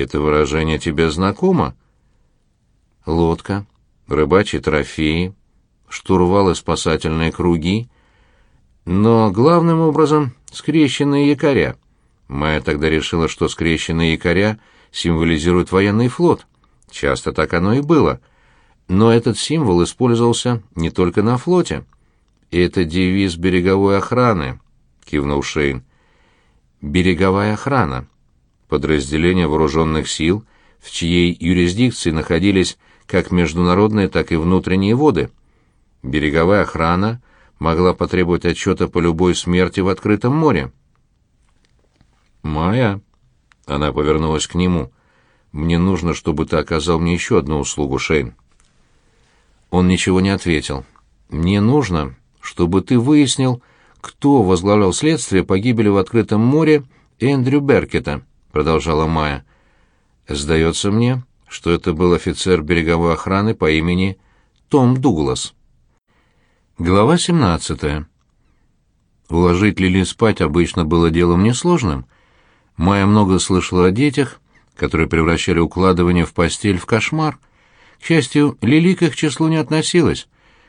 Это выражение тебе знакомо? Лодка, рыбачьи трофеи, штурвалы спасательные круги, но главным образом скрещенные якоря. Майя тогда решила, что скрещенные якоря символизируют военный флот. Часто так оно и было. Но этот символ использовался не только на флоте. «Это девиз береговой охраны», — кивнул Шейн. «Береговая охрана» — подразделение вооруженных сил, в чьей юрисдикции находились как международные, так и внутренние воды. Береговая охрана могла потребовать отчета по любой смерти в открытом море. «Майя», — она повернулась к нему, — «мне нужно, чтобы ты оказал мне еще одну услугу, Шейн». Он ничего не ответил. «Мне нужно, чтобы ты выяснил, кто возглавлял следствие по гибели в открытом море Эндрю Беркета», — продолжала Майя. «Сдается мне, что это был офицер береговой охраны по имени Том Дуглас». Глава 17. Уложить Лили спать обычно было делом несложным. Майя много слышала о детях, которые превращали укладывание в постель в кошмар — к счастью, Лили к их числу не относилась.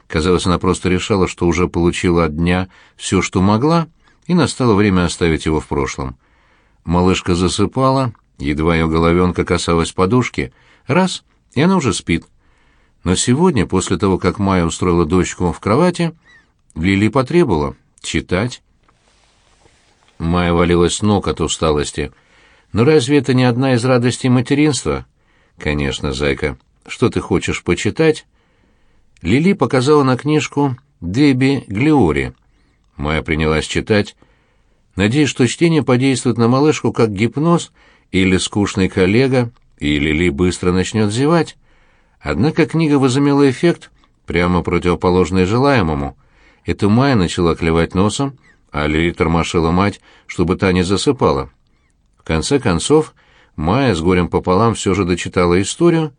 Казалось, она просто решала, что уже получила от дня все, что могла, и настало время оставить его в прошлом. Малышка засыпала, едва ее головенка касалась подушки, раз, и она уже спит. Но сегодня, после того, как Майя устроила дочку в кровати, Лили потребовала читать. Майя валилась с ног от усталости. Но разве это не одна из радостей материнства? Конечно, зайка. Что ты хочешь почитать?» Лили показала на книжку «Деби Глиори». Майя принялась читать, надеясь, что чтение подействует на малышку как гипноз или скучный коллега, и Лили быстро начнет зевать. Однако книга возымела эффект, прямо противоположный желаемому. Это Майя начала клевать носом, а Лили тормошила мать, чтобы та не засыпала. В конце концов, Майя с горем пополам все же дочитала историю,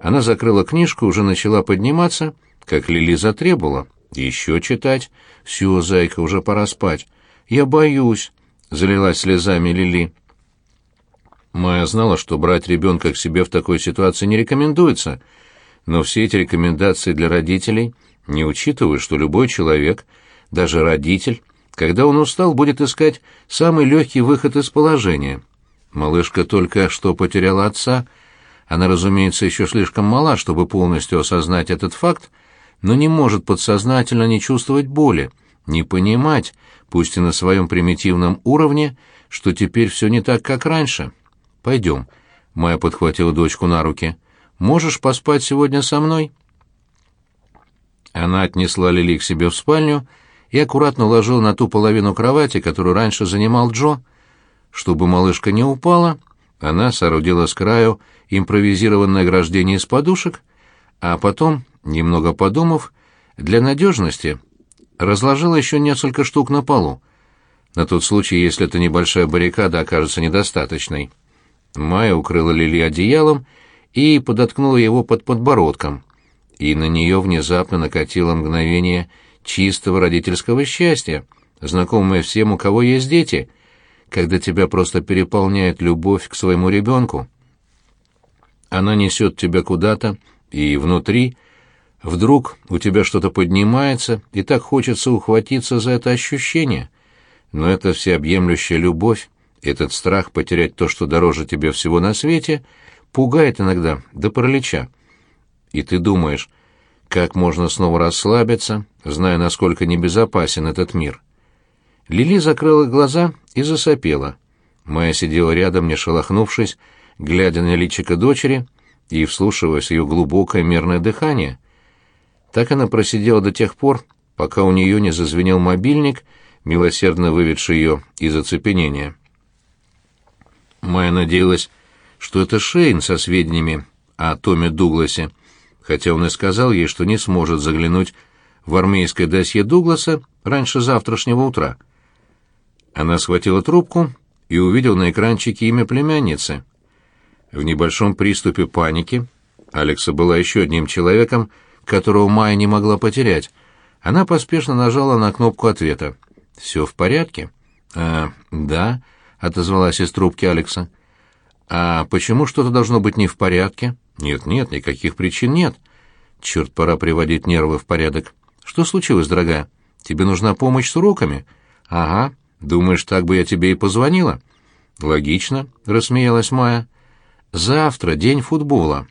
она закрыла книжку, уже начала подниматься, как Лили затребовала. «Еще читать? Все, зайка, уже пора спать. Я боюсь», — залилась слезами Лили. Майя знала, что брать ребенка к себе в такой ситуации не рекомендуется, но все эти рекомендации для родителей не учитывают, что любой человек, даже родитель, когда он устал, будет искать самый легкий выход из положения. Малышка только что потеряла отца — она, разумеется, еще слишком мала, чтобы полностью осознать этот факт, но не может подсознательно не чувствовать боли, не понимать, пусть и на своем примитивном уровне, что теперь все не так, как раньше. «Пойдем», — Майя подхватила дочку на руки. «Можешь поспать сегодня со мной?» Она отнесла Лили к себе в спальню и аккуратно уложила на ту половину кровати, которую раньше занимал Джо. Чтобы малышка не упала, она соорудила с краю импровизированное ограждение из подушек, а потом, немного подумав, для надежности разложила еще несколько штук на полу, на тот случай, если эта небольшая баррикада окажется недостаточной. Майя укрыла Лили одеялом и подоткнула его под подбородком, и на нее внезапно накатило мгновение чистого родительского счастья, знакомое всем, у кого есть дети, когда тебя просто переполняет любовь к своему ребенку. Она несет тебя куда-то, и внутри вдруг у тебя что-то поднимается, и так хочется ухватиться за это ощущение. Но это всеобъемлющая любовь, этот страх потерять то, что дороже тебе всего на свете, пугает иногда до паралича. И ты думаешь, как можно снова расслабиться, зная, насколько небезопасен этот мир. Лили закрыла глаза и засопела. Майя сидела рядом, не шелохнувшись, глядя на личико дочери и вслушиваясь ее глубокое мерное дыхание. Так она просидела до тех пор, пока у нее не зазвенел мобильник, милосердно выведший ее из оцепенения. Майя надеялась, что это Шейн со сведениями о Томе Дугласе, хотя он и сказал ей, что не сможет заглянуть в армейское досье Дугласа раньше завтрашнего утра. Она схватила трубку и увидела на экранчике имя племянницы. В небольшом приступе паники Алекса была еще одним человеком, которого Майя не могла потерять. Она поспешно нажала на кнопку ответа. «Все в порядке?» «А, да», — отозвалась из трубки Алекса. А почему что-то должно быть не в порядке? Нет-нет, никаких причин нет. Черт, пора приводить нервы в порядок. Что случилось, дорогая? Тебе нужна помощь с уроками? Ага. Думаешь, так бы я тебе и позвонила? Логично, рассмеялась Майя. Завтра день футбола.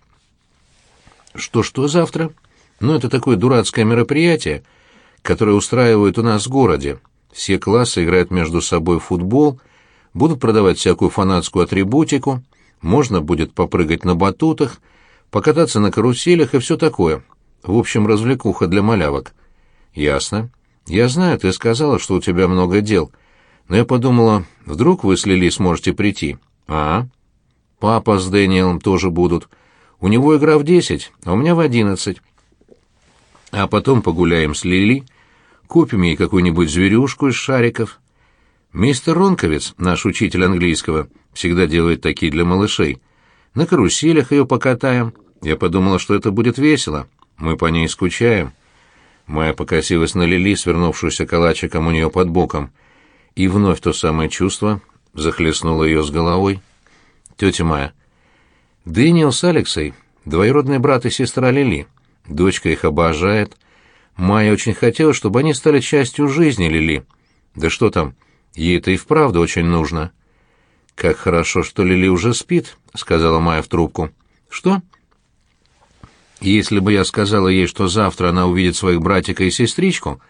Что-что завтра? Ну, это такое дурацкое мероприятие, которое устраивают у нас в городе. Все классы играют между собой в футбол, будут продавать всякую фанатскую атрибутику, можно будет попрыгать на батутах, покататься на каруселях и все такое. В общем, развлекуха для малявок. Ясно. Я знаю, ты сказала, что у тебя много дел. Но я подумала, вдруг вы с Лили сможете прийти. А? Папа с Дэниелом тоже будут. У него игра в десять, а у меня в одиннадцать. А потом погуляем с Лили, купим ей какую-нибудь зверюшку из шариков. Мистер Ронковец, наш учитель английского, всегда делает такие для малышей. На каруселях ее покатаем. Я подумала, что это будет весело. Мы по ней скучаем. Майя покосилась на Лили, свернувшуюся калачиком у нее под боком. И вновь то самое чувство захлестнуло ее с головой. Тетя Майя. Дэниел с Алексой — двоюродный брат и сестра Лили. Дочка их обожает. Майя очень хотела, чтобы они стали частью жизни Лили. Да что там, ей это и вправду очень нужно. «Как хорошо, что Лили уже спит», — сказала Майя в трубку. «Что?» Если бы я сказала ей, что завтра она увидит своих братика и сестричку,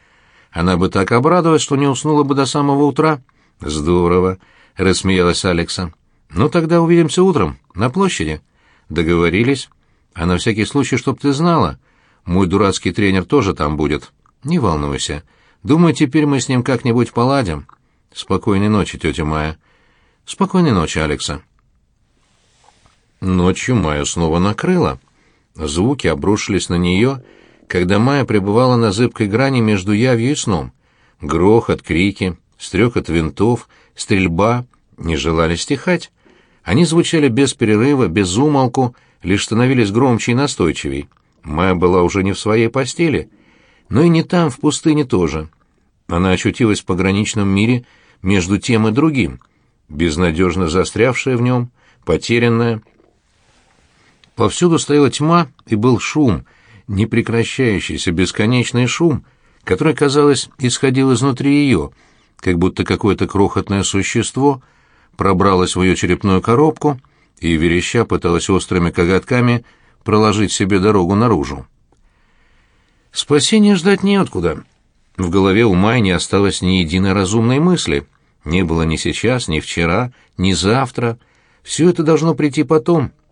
она бы так обрадовалась, что не уснула бы до самого утра. Здорово, рассмеялась Алекса. Ну тогда увидимся утром на площади. Договорились. А на всякий случай, чтоб ты знала, мой дурацкий тренер тоже там будет. Не волнуйся. Думаю, теперь мы с ним как-нибудь поладим. Спокойной ночи, тетя Майя. Спокойной ночи, Алекса. Ночью Майю снова накрыла. Звуки обрушились на нее, когда Майя пребывала на зыбкой грани между явью и сном. Грохот, крики, стрекот винтов, стрельба не желали стихать. Они звучали без перерыва, без умолку, лишь становились громче и настойчивей. Майя была уже не в своей постели, но и не там, в пустыне тоже. Она очутилась в пограничном мире между тем и другим, безнадежно застрявшая в нем, потерянная, Повсюду стояла тьма и был шум, непрекращающийся бесконечный шум, который, казалось, исходил изнутри ее, как будто какое-то крохотное существо пробралось в ее черепную коробку и, вереща, пыталось острыми коготками проложить себе дорогу наружу. Спасения ждать неоткуда. В голове у Майи не осталось ни единой разумной мысли. Не было ни сейчас, ни вчера, ни завтра. Все это должно прийти потом —